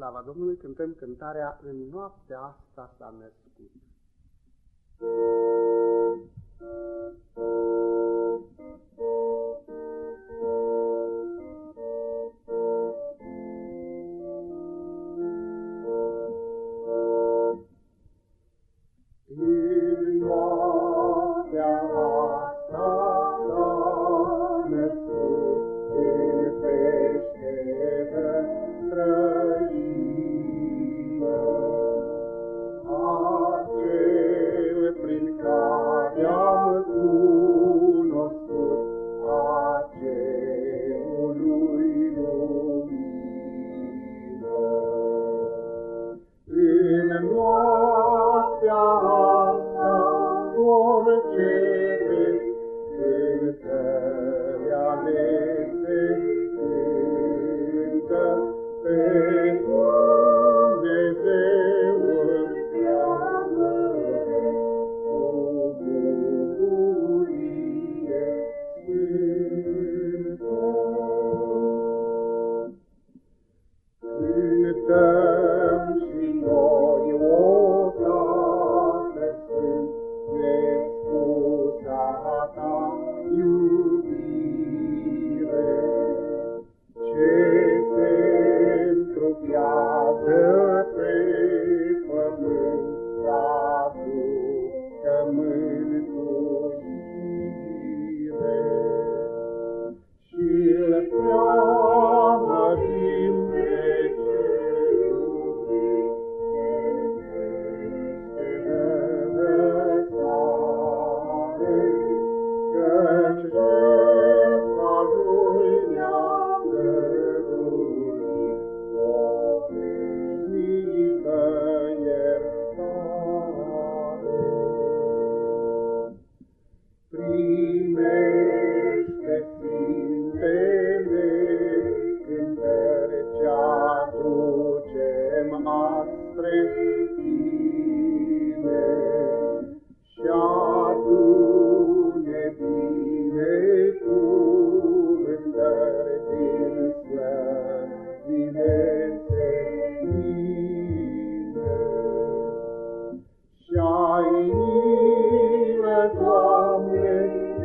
slava Domnului, cântăm cântarea În noaptea asta s-a născut. faith.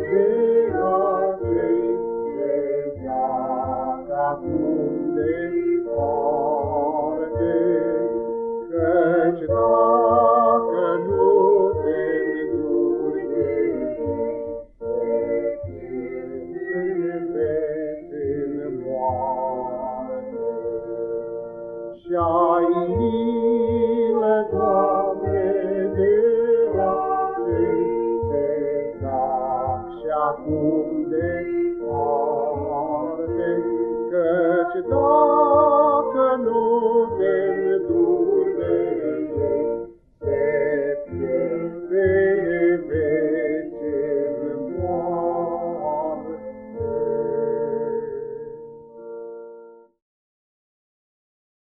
de la cei ce căci dacă nu te înduri de în moarte. Și All day.